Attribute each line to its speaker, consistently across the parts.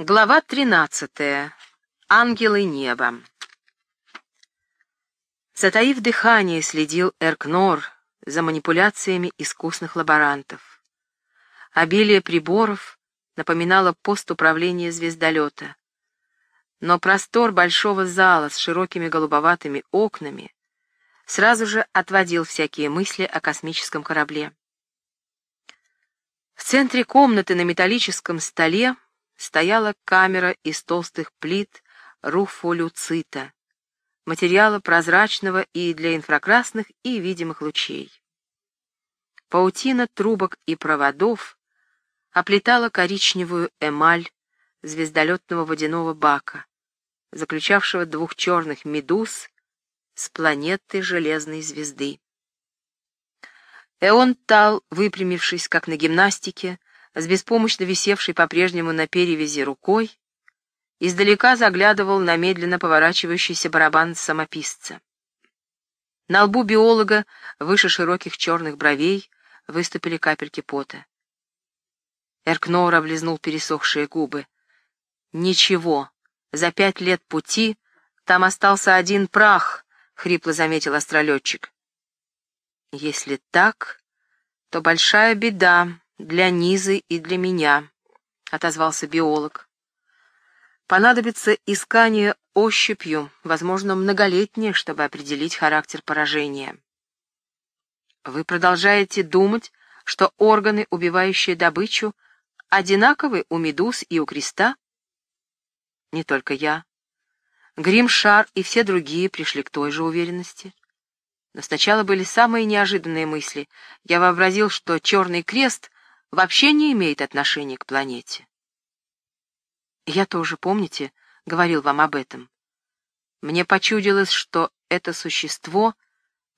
Speaker 1: Глава 13. Ангелы неба. Затаив дыхание, следил Эркнор за манипуляциями искусных лаборантов. Обилие приборов напоминало пост управления звездолета. Но простор большого зала с широкими голубоватыми окнами сразу же отводил всякие мысли о космическом корабле. В центре комнаты на металлическом столе стояла камера из толстых плит руфолюцита, материала прозрачного и для инфракрасных и видимых лучей. Паутина трубок и проводов оплетала коричневую эмаль звездолетного водяного бака, заключавшего двух черных медуз с планеты Железной звезды. Эон Тал, выпрямившись, как на гимнастике, с беспомощно висевшей по-прежнему на перевязи рукой, издалека заглядывал на медленно поворачивающийся барабан самописца. На лбу биолога, выше широких черных бровей, выступили капельки пота. Эркнор облизнул пересохшие губы. «Ничего, за пять лет пути там остался один прах», — хрипло заметил астролетчик. «Если так, то большая беда», для Низы и для меня», — отозвался биолог. «Понадобится искание ощупью, возможно, многолетнее, чтобы определить характер поражения». «Вы продолжаете думать, что органы, убивающие добычу, одинаковы у медуз и у креста?» «Не только я. Гримшар и все другие пришли к той же уверенности». Но сначала были самые неожиданные мысли. Я вообразил, что черный крест вообще не имеет отношения к планете. Я тоже, помните, говорил вам об этом. Мне почудилось, что это существо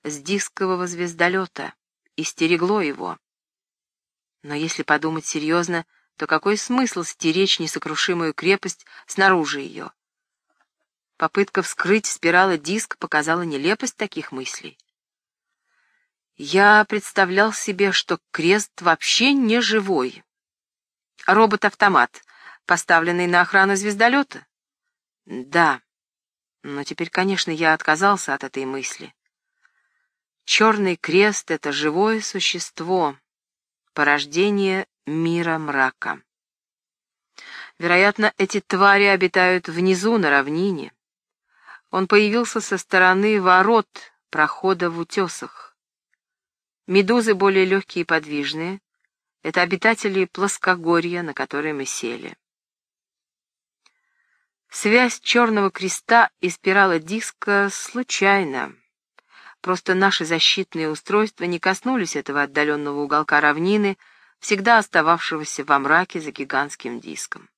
Speaker 1: с дискового звездолета истерегло его. Но если подумать серьезно, то какой смысл стеречь несокрушимую крепость снаружи ее? Попытка вскрыть спирала диск показала нелепость таких мыслей. Я представлял себе, что крест вообще не живой. Робот-автомат, поставленный на охрану звездолета? Да. Но теперь, конечно, я отказался от этой мысли. Черный крест — это живое существо, порождение мира мрака. Вероятно, эти твари обитают внизу, на равнине. Он появился со стороны ворот прохода в утесах. Медузы более легкие и подвижные — это обитатели плоскогорья, на которые мы сели. Связь черного креста и спирала диска случайна. Просто наши защитные устройства не коснулись этого отдаленного уголка равнины, всегда остававшегося во мраке за гигантским диском.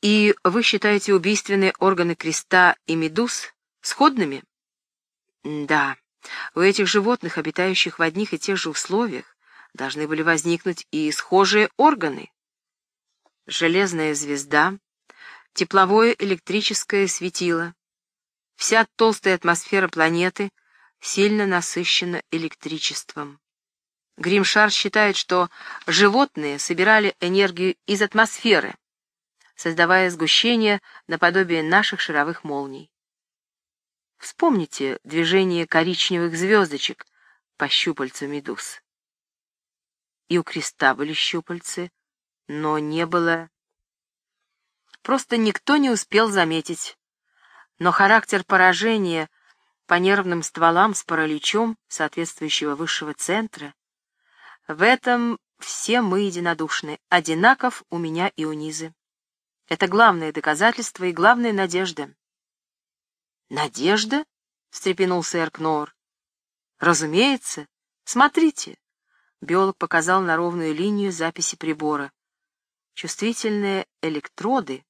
Speaker 1: И вы считаете убийственные органы креста и медуз сходными? Да. У этих животных, обитающих в одних и тех же условиях, должны были возникнуть и схожие органы. Железная звезда, тепловое электрическое светило, вся толстая атмосфера планеты сильно насыщена электричеством. Гримшар считает, что животные собирали энергию из атмосферы, создавая сгущение наподобие наших шаровых молний. Вспомните движение коричневых звездочек по щупальцу медуз. И у креста были щупальцы, но не было... Просто никто не успел заметить. Но характер поражения по нервным стволам с параличом соответствующего высшего центра, в этом все мы единодушны, одинаков у меня и у Низы. Это главное доказательство и главная надежда. «Надежда?» — встрепенулся Эркнор. «Разумеется. Смотрите». Биолог показал на ровную линию записи прибора. Чувствительные электроды,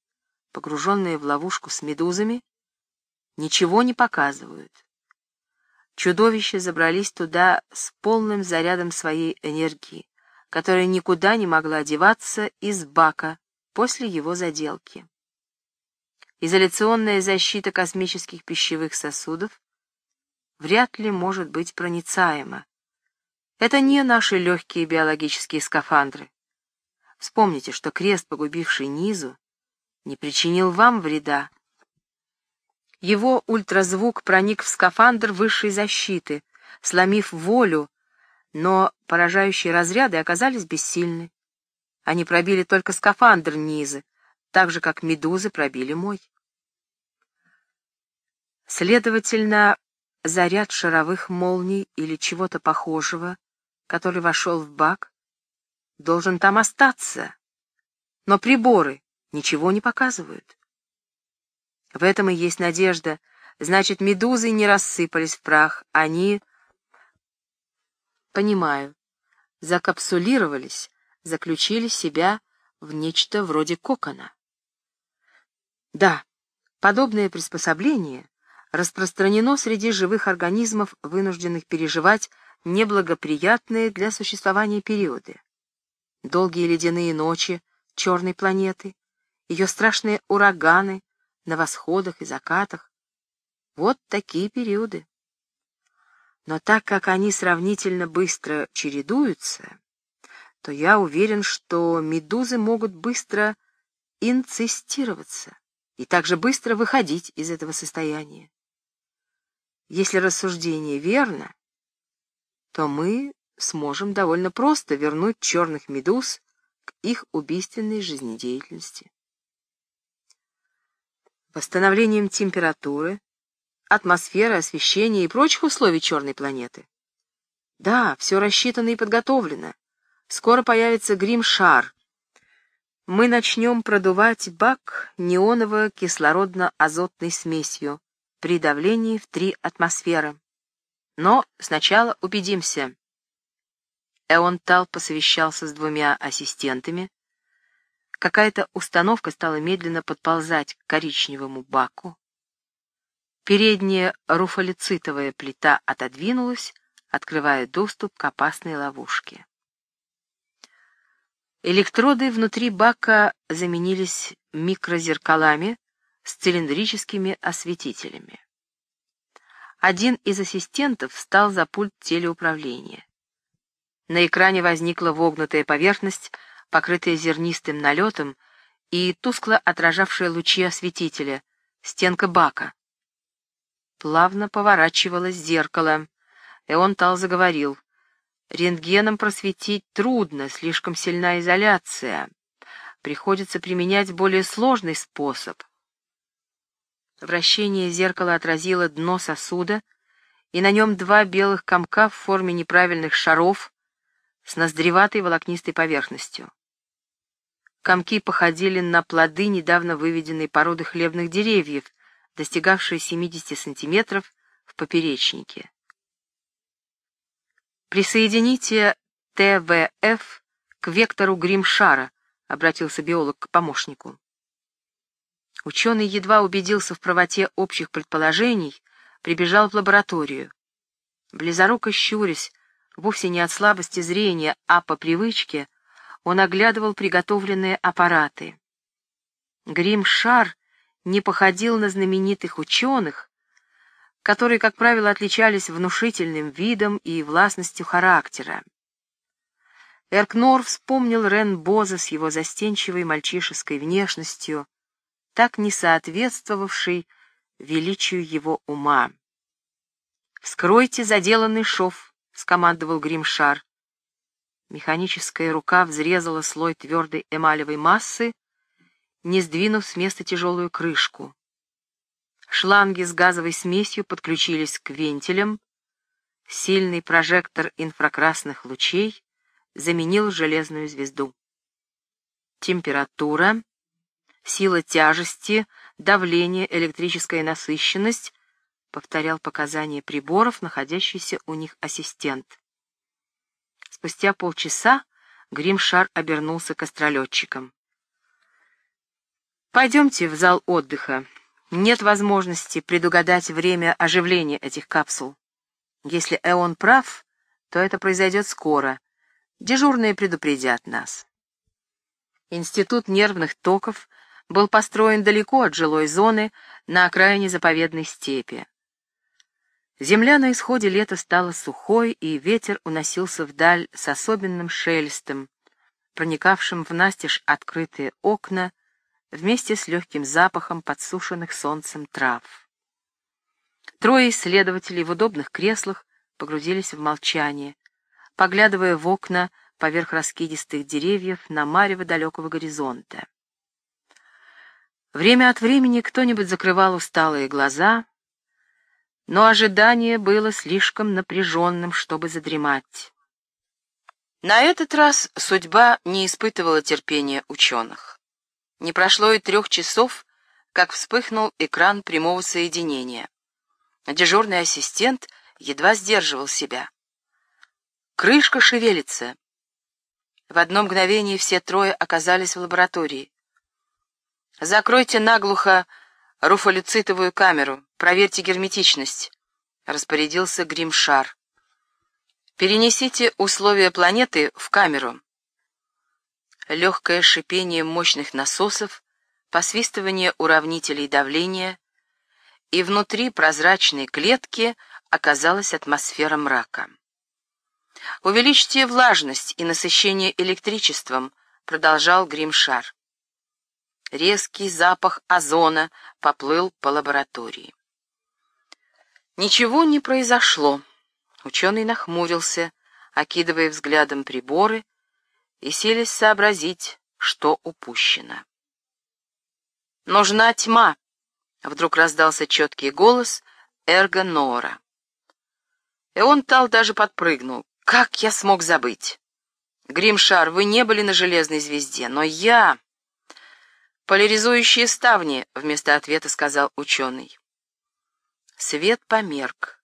Speaker 1: погруженные в ловушку с медузами, ничего не показывают. Чудовища забрались туда с полным зарядом своей энергии, которая никуда не могла деваться из бака после его заделки. Изоляционная защита космических пищевых сосудов вряд ли может быть проницаема. Это не наши легкие биологические скафандры. Вспомните, что крест, погубивший низу, не причинил вам вреда. Его ультразвук проник в скафандр высшей защиты, сломив волю, но поражающие разряды оказались бессильны. Они пробили только скафандр низы, так же, как медузы пробили мой. Следовательно, заряд шаровых молний или чего-то похожего, который вошел в бак, должен там остаться, но приборы ничего не показывают. В этом и есть надежда. Значит, медузы не рассыпались в прах, они... Понимаю. Закапсулировались, заключили себя в нечто вроде кокона. Да, подобное приспособление распространено среди живых организмов, вынужденных переживать неблагоприятные для существования периоды. Долгие ледяные ночи черной планеты, ее страшные ураганы на восходах и закатах. Вот такие периоды. Но так как они сравнительно быстро чередуются, то я уверен, что медузы могут быстро инцистироваться и также быстро выходить из этого состояния. Если рассуждение верно, то мы сможем довольно просто вернуть черных медуз к их убийственной жизнедеятельности. Восстановлением температуры, атмосферы, освещения и прочих условий черной планеты. Да, все рассчитано и подготовлено. Скоро появится грим-шар. Мы начнем продувать бак неоново-кислородно-азотной смесью при давлении в три атмосферы. Но сначала убедимся. Эонтал посовещался с двумя ассистентами. Какая-то установка стала медленно подползать к коричневому баку. Передняя руфолицитовая плита отодвинулась, открывая доступ к опасной ловушке. Электроды внутри бака заменились микрозеркалами с цилиндрическими осветителями. Один из ассистентов встал за пульт телеуправления. На экране возникла вогнутая поверхность, покрытая зернистым налетом и тускло отражавшая лучи осветителя, стенка бака. Плавно поворачивалось зеркало, и он Тал заговорил. Рентгеном просветить трудно, слишком сильна изоляция. Приходится применять более сложный способ. Вращение зеркала отразило дно сосуда, и на нем два белых комка в форме неправильных шаров с ноздреватой волокнистой поверхностью. Комки походили на плоды недавно выведенной породы хлебных деревьев, достигавшие 70 сантиметров в поперечнике. «Присоедините ТВФ к вектору Гримшара», — обратился биолог к помощнику. Ученый едва убедился в правоте общих предположений, прибежал в лабораторию. Близоруко щурясь, вовсе не от слабости зрения, а по привычке, он оглядывал приготовленные аппараты. Гримшар не походил на знаменитых ученых, которые, как правило, отличались внушительным видом и властностью характера. Эркнор вспомнил Рен Боза с его застенчивой мальчишеской внешностью, так не соответствовавшей величию его ума. «Вскройте заделанный шов», — скомандовал Гримшар. Механическая рука взрезала слой твердой эмалевой массы, не сдвинув с места тяжелую крышку. Шланги с газовой смесью подключились к вентилям. Сильный прожектор инфракрасных лучей заменил железную звезду. Температура, сила тяжести, давление, электрическая насыщенность повторял показания приборов, находящийся у них ассистент. Спустя полчаса Гримшар обернулся к астролетчикам. «Пойдемте в зал отдыха. Нет возможности предугадать время оживления этих капсул. Если Эон прав, то это произойдет скоро. Дежурные предупредят нас. Институт нервных токов был построен далеко от жилой зоны на окраине заповедной степи. Земля на исходе лета стала сухой, и ветер уносился вдаль с особенным шелестом, проникавшим в настежь открытые окна вместе с легким запахом подсушенных солнцем трав. Трое исследователей в удобных креслах погрузились в молчание, поглядывая в окна поверх раскидистых деревьев на марево далекого горизонта. Время от времени кто-нибудь закрывал усталые глаза, но ожидание было слишком напряженным, чтобы задремать. На этот раз судьба не испытывала терпения ученых. Не прошло и трех часов, как вспыхнул экран прямого соединения. Дежурный ассистент едва сдерживал себя. Крышка шевелится. В одно мгновение все трое оказались в лаборатории. «Закройте наглухо руфолюцитовую камеру, проверьте герметичность», — распорядился Гримшар. «Перенесите условия планеты в камеру». Легкое шипение мощных насосов, посвистывание уравнителей давления, и внутри прозрачной клетки оказалась атмосфера мрака. «Увеличьте влажность и насыщение электричеством», — продолжал Гримшар. Резкий запах озона поплыл по лаборатории. Ничего не произошло. Ученый нахмурился, окидывая взглядом приборы, и селись сообразить, что упущено. «Нужна тьма!» — вдруг раздался четкий голос Эрго Нора. И он Тал даже подпрыгнул. «Как я смог забыть?» «Гримшар, вы не были на железной звезде, но я...» «Поляризующие ставни», — вместо ответа сказал ученый. Свет померк.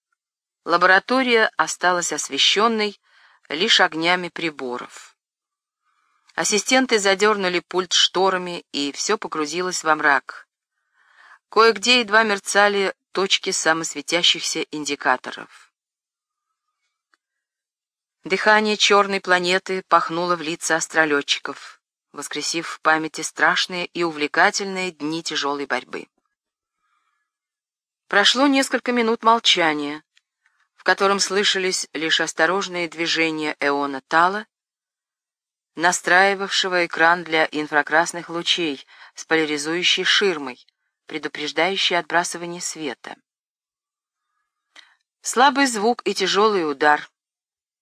Speaker 1: Лаборатория осталась освещенной лишь огнями приборов. Ассистенты задернули пульт шторами, и все погрузилось во мрак. Кое-где едва мерцали точки самосветящихся индикаторов. Дыхание черной планеты пахнуло в лица астролетчиков воскресив в памяти страшные и увлекательные дни тяжелой борьбы. Прошло несколько минут молчания, в котором слышались лишь осторожные движения Эона Тала, настраивавшего экран для инфракрасных лучей с поляризующей ширмой, предупреждающей отбрасывание света. Слабый звук и тяжелый удар.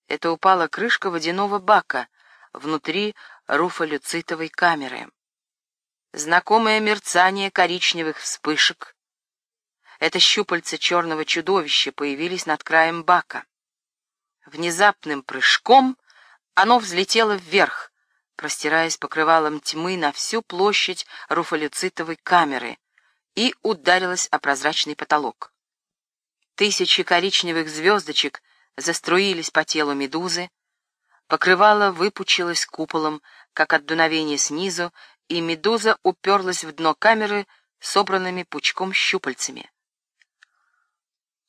Speaker 1: Это упала крышка водяного бака внутри руфолюцитовой камеры. Знакомое мерцание коричневых вспышек. Это щупальца черного чудовища появились над краем бака. Внезапным прыжком оно взлетело вверх, простираясь покрывалом тьмы на всю площадь руфолюцитовой камеры, и ударилось о прозрачный потолок. Тысячи коричневых звездочек заструились по телу медузы, покрывало выпучилось куполом, как от дуновения снизу, и медуза уперлась в дно камеры собранными пучком щупальцами.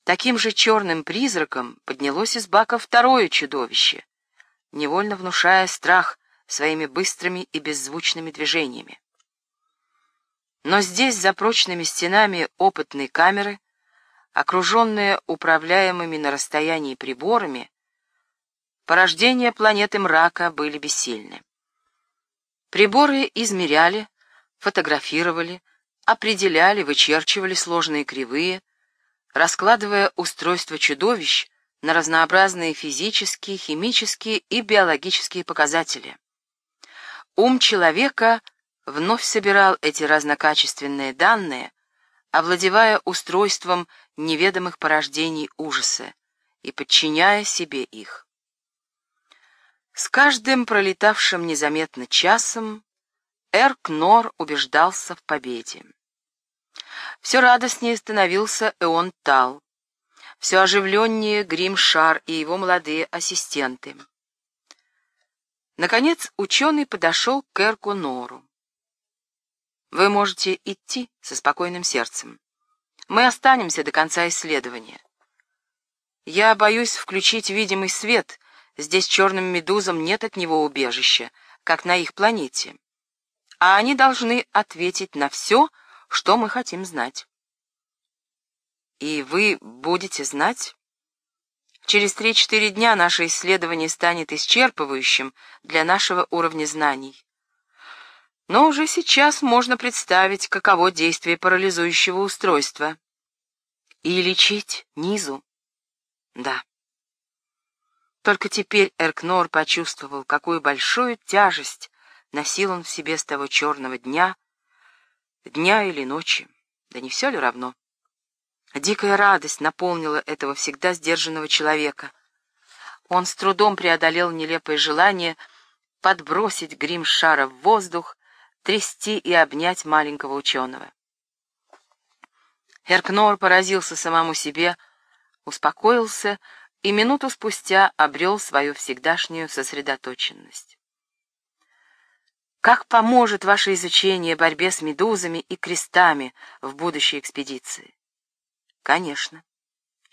Speaker 1: Таким же черным призраком поднялось из бака второе чудовище, невольно внушая страх своими быстрыми и беззвучными движениями. Но здесь, за прочными стенами опытной камеры, окруженная управляемыми на расстоянии приборами, порождения планеты мрака были бессильны. Приборы измеряли, фотографировали, определяли, вычерчивали сложные кривые, раскладывая устройство чудовищ на разнообразные физические, химические и биологические показатели. Ум человека вновь собирал эти разнокачественные данные, овладевая устройством неведомых порождений ужаса и подчиняя себе их. С каждым пролетавшим незаметно часом Эрк Нор убеждался в победе. Все радостнее становился Эон Тал, все оживленнее Грим Шар и его молодые ассистенты. Наконец ученый подошел к Эрку Нору. «Вы можете идти со спокойным сердцем. Мы останемся до конца исследования. Я боюсь включить видимый свет — Здесь черным медузам нет от него убежища, как на их планете. А они должны ответить на все, что мы хотим знать. И вы будете знать? Через три-четыре дня наше исследование станет исчерпывающим для нашего уровня знаний. Но уже сейчас можно представить, каково действие парализующего устройства. И лечить низу. Да. Только теперь Эркнор почувствовал, какую большую тяжесть носил он в себе с того черного дня, дня или ночи, да не все ли равно. Дикая радость наполнила этого всегда сдержанного человека. Он с трудом преодолел нелепое желание подбросить грим шара в воздух, трясти и обнять маленького ученого. Эркнор поразился самому себе, успокоился и минуту спустя обрел свою всегдашнюю сосредоточенность. Как поможет ваше изучение борьбе с медузами и крестами в будущей экспедиции? Конечно.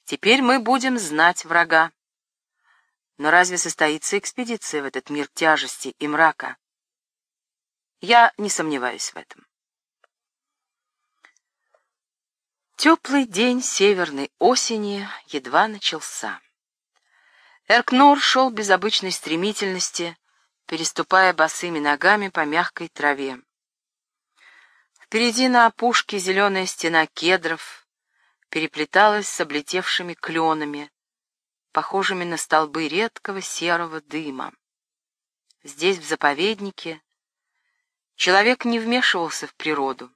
Speaker 1: Теперь мы будем знать врага. Но разве состоится экспедиция в этот мир тяжести и мрака? Я не сомневаюсь в этом. Теплый день северной осени едва начался. Эркнор шел без обычной стремительности, переступая босыми ногами по мягкой траве. Впереди на опушке зеленая стена кедров переплеталась с облетевшими кленами, похожими на столбы редкого серого дыма. Здесь, в заповеднике, человек не вмешивался в природу.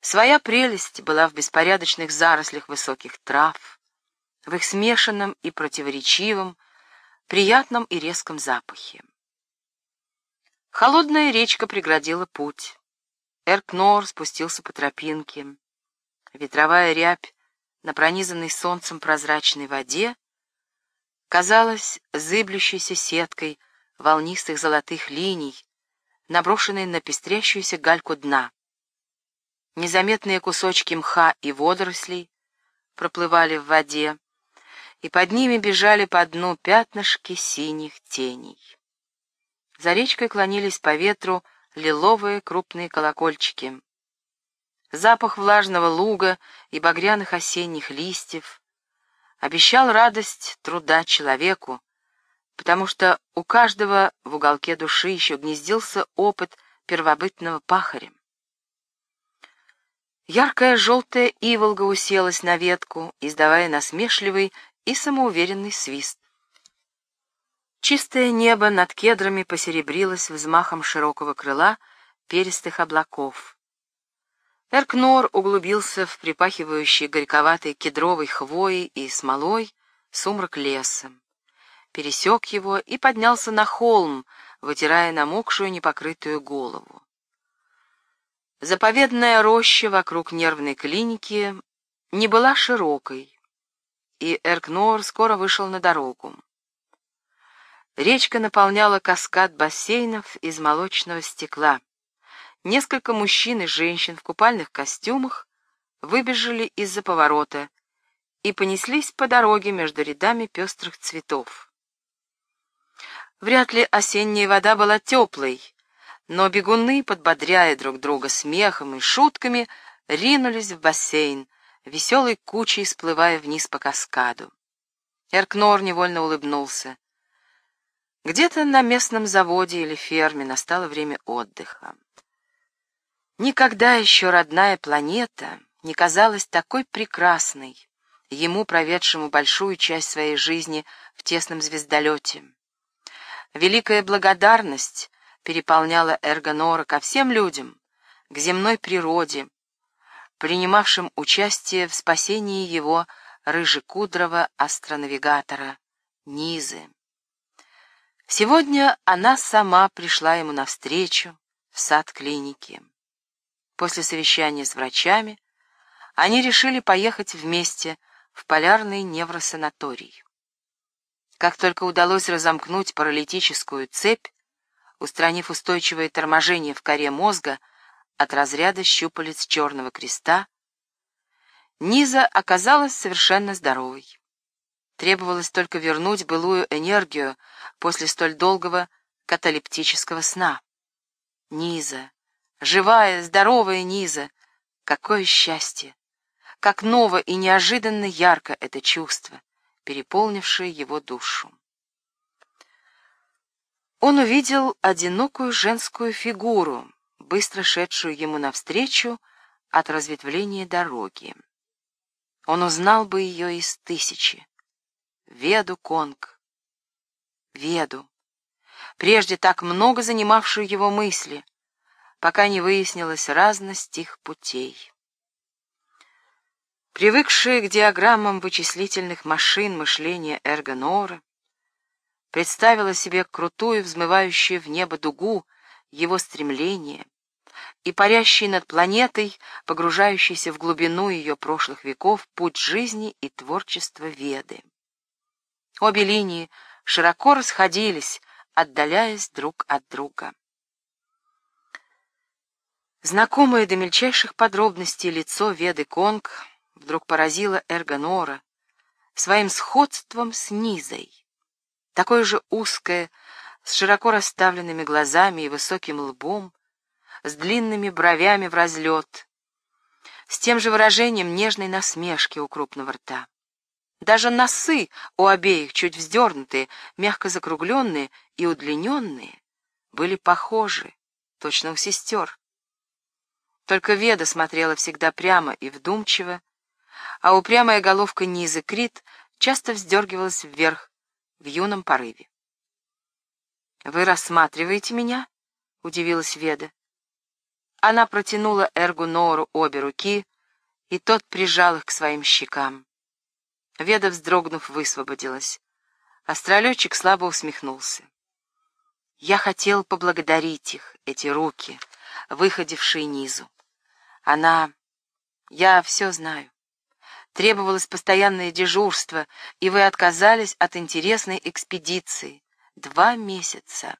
Speaker 1: Своя прелесть была в беспорядочных зарослях высоких трав, в их смешанном и противоречивом, приятном и резком запахе. Холодная речка преградила путь. Эркнор спустился по тропинке. Ветровая рябь на пронизанной солнцем прозрачной воде казалась зыблющейся сеткой волнистых золотых линий, наброшенной на пестрящуюся гальку дна. Незаметные кусочки мха и водорослей проплывали в воде, и под ними бежали по дну пятнышки синих теней. За речкой клонились по ветру лиловые крупные колокольчики. Запах влажного луга и багряных осенних листьев обещал радость труда человеку, потому что у каждого в уголке души еще гнездился опыт первобытного пахаря. Яркая желтая иволга уселась на ветку, издавая насмешливый и самоуверенный свист. Чистое небо над кедрами посеребрилось взмахом широкого крыла перистых облаков. Эркнор углубился в припахивающий горьковатой кедровой хвоей и смолой сумрак леса, пересек его и поднялся на холм, вытирая намокшую непокрытую голову. Заповедная роща вокруг нервной клиники не была широкой, и Эркнор скоро вышел на дорогу. Речка наполняла каскад бассейнов из молочного стекла. Несколько мужчин и женщин в купальных костюмах выбежали из-за поворота и понеслись по дороге между рядами пестрых цветов. Вряд ли осенняя вода была теплой, но бегуны, подбодряя друг друга смехом и шутками, ринулись в бассейн, веселой кучей сплывая вниз по каскаду. Эркнор невольно улыбнулся. Где-то на местном заводе или ферме настало время отдыха. Никогда еще родная планета не казалась такой прекрасной, ему, проведшему большую часть своей жизни в тесном звездолете. Великая благодарность переполняла Эргонора ко всем людям, к земной природе, принимавшим участие в спасении его рыжекудрого астронавигатора Низы. Сегодня она сама пришла ему навстречу в сад клиники. После совещания с врачами они решили поехать вместе в полярный невросанаторий. Как только удалось разомкнуть паралитическую цепь, устранив устойчивое торможение в коре мозга от разряда щупалец Черного Креста, Низа оказалась совершенно здоровой. Требовалось только вернуть былую энергию после столь долгого каталептического сна. Низа, живая, здоровая Низа, какое счастье! Как ново и неожиданно ярко это чувство, переполнившие его душу. Он увидел одинокую женскую фигуру, быстро шедшую ему навстречу от разветвления дороги. Он узнал бы ее из тысячи. Веду Конг. Веду. Прежде так много занимавшую его мысли, пока не выяснилась разность их путей. Привыкшие к диаграммам вычислительных машин мышления Эргонора, представила себе крутую, взмывающую в небо дугу, его стремление, и парящий над планетой, погружающийся в глубину ее прошлых веков, путь жизни и творчества Веды. Обе линии широко расходились, отдаляясь друг от друга. Знакомое до мельчайших подробностей лицо Веды Конг вдруг поразило Эргонора своим сходством с Низой. Такое же узкое, с широко расставленными глазами и высоким лбом, с длинными бровями в разлет, с тем же выражением нежной насмешки у крупного рта. Даже носы у обеих, чуть вздернутые, мягко закругленные и удлиненные, были похожи, точно у сестер. Только Веда смотрела всегда прямо и вдумчиво, а упрямая головка Низы Крит часто вздергивалась вверх в юном порыве. «Вы рассматриваете меня?» — удивилась Веда. Она протянула Эргу Нору обе руки, и тот прижал их к своим щекам. Веда, вздрогнув, высвободилась. Астролетчик слабо усмехнулся. Я хотел поблагодарить их, эти руки, выходившие низу. Она... Я все знаю. Требовалось постоянное дежурство, и вы отказались от интересной экспедиции. Два месяца.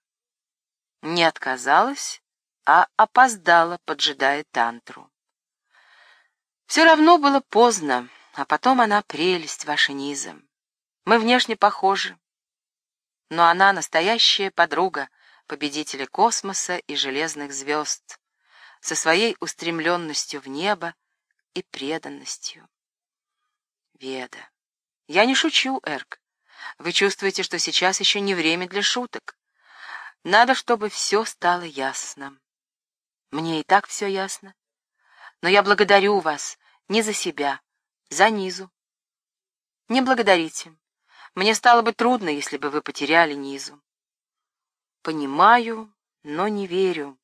Speaker 1: Не отказалась, а опоздала, поджидая тантру. Все равно было поздно. А потом она прелесть ваша низом. Мы внешне похожи, но она настоящая подруга победителя космоса и железных звезд, со своей устремленностью в небо и преданностью. Веда. Я не шучу, Эрк. Вы чувствуете, что сейчас еще не время для шуток. Надо, чтобы все стало ясно. Мне и так все ясно. Но я благодарю вас не за себя, за низу. Не благодарите. Мне стало бы трудно, если бы вы потеряли низу. Понимаю, но не верю,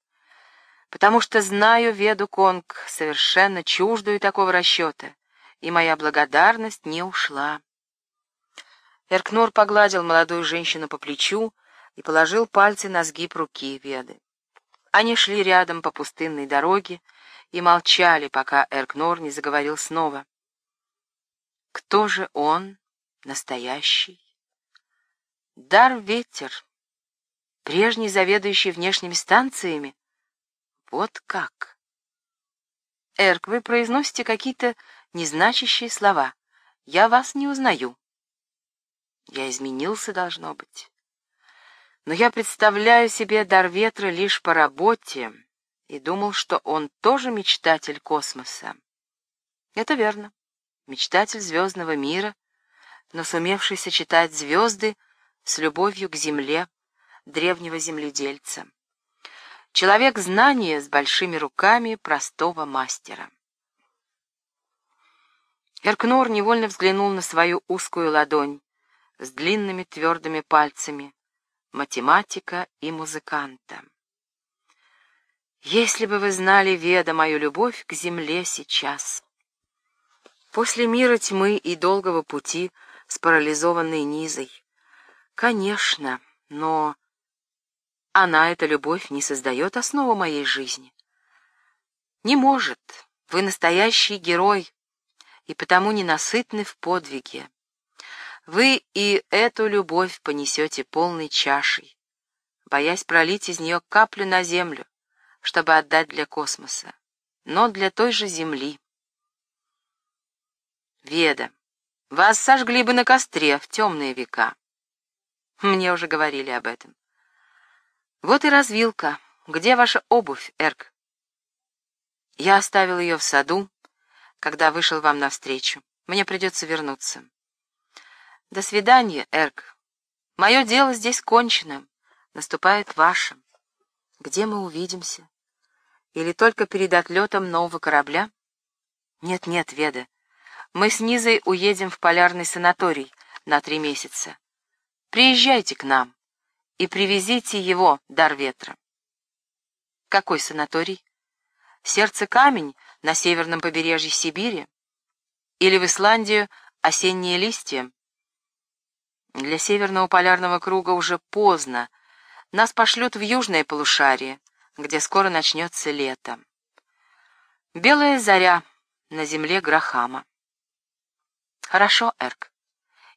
Speaker 1: потому что знаю Веду Конг, совершенно чуждую такого расчета, и моя благодарность не ушла. Эркнор погладил молодую женщину по плечу и положил пальцы на сгиб руки Веды. Они шли рядом по пустынной дороге и молчали, пока Эркнор не заговорил снова. Кто же он, настоящий? Дар ветер, прежний заведующий внешними станциями. Вот как. Эрк, вы произносите какие-то незначащие слова. Я вас не узнаю. Я изменился, должно быть. Но я представляю себе дар ветра лишь по работе и думал, что он тоже мечтатель космоса. Это верно мечтатель звездного мира, но сумевший сочетать звезды с любовью к земле древнего земледельца. Человек знания с большими руками простого мастера. Эркнор невольно взглянул на свою узкую ладонь с длинными твердыми пальцами, математика и музыканта. Если бы вы знали, Веда, мою любовь к земле сейчас. После мира тьмы и долгого пути с парализованной низой. Конечно, но она, эта любовь, не создает основу моей жизни. Не может. Вы настоящий герой, и потому ненасытны в подвиге. Вы и эту любовь понесете полной чашей, боясь пролить из нее каплю на землю, чтобы отдать для космоса, но для той же земли. Веда, вас сожгли бы на костре в темные века. Мне уже говорили об этом. Вот и развилка. Где ваша обувь, Эрк? Я оставил ее в саду, когда вышел вам навстречу. Мне придется вернуться. До свидания, Эрк. Мое дело здесь кончено. Наступает ваше. Где мы увидимся? Или только перед отлетом нового корабля? Нет-нет, Веда. Мы с Низой уедем в полярный санаторий на три месяца. Приезжайте к нам и привезите его, дар ветра. Какой санаторий? Сердце камень на северном побережье Сибири? Или в Исландию осенние листья? Для северного полярного круга уже поздно. Нас пошлют в южное полушарие, где скоро начнется лето. Белая заря на земле Грахама. Хорошо, Эрк.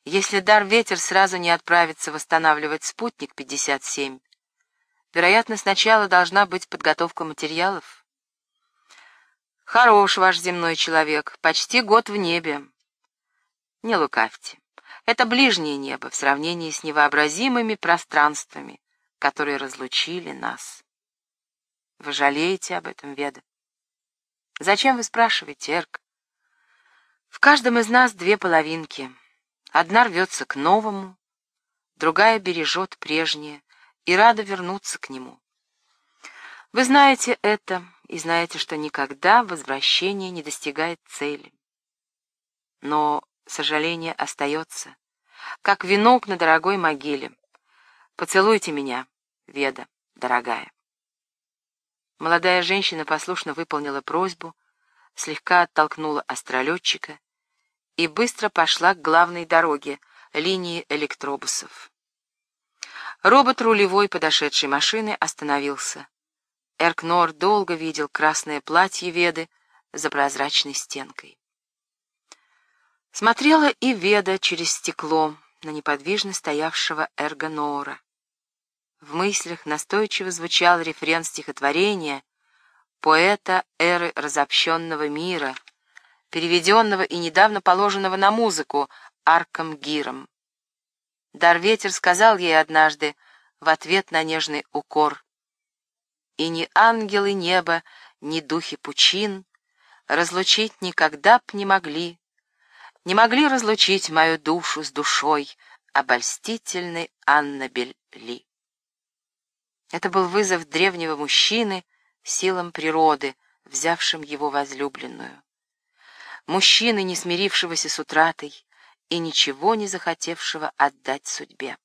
Speaker 1: Если дар ветер сразу не отправится восстанавливать спутник 57, вероятно, сначала должна быть подготовка материалов. Хорош ваш земной человек, почти год в небе. Не лукавьте. Это ближнее небо в сравнении с невообразимыми пространствами, которые разлучили нас. Вы жалеете об этом, Веда? Зачем вы спрашиваете, Эрк? В каждом из нас две половинки. Одна рвется к новому, другая бережет прежнее и рада вернуться к нему. Вы знаете это и знаете, что никогда возвращение не достигает цели. Но сожаление остается, как венок на дорогой могиле. Поцелуйте меня, Веда, дорогая. Молодая женщина послушно выполнила просьбу, слегка оттолкнула астролетчика и быстро пошла к главной дороге, линии электробусов. Робот рулевой подошедшей машины остановился. Эркнор долго видел красное платье Веды за прозрачной стенкой. Смотрела и Веда через стекло на неподвижно стоявшего Эргонора. В мыслях настойчиво звучал рефрен стихотворения поэта эры разобщенного мира — переведенного и недавно положенного на музыку Арком Гиром. Дарветер сказал ей однажды в ответ на нежный укор, «И ни ангелы неба, ни духи пучин разлучить никогда б не могли, не могли разлучить мою душу с душой обольстительной Аннабель Ли». Это был вызов древнего мужчины силам природы, взявшим его возлюбленную мужчины, не смирившегося с утратой и ничего не захотевшего отдать судьбе.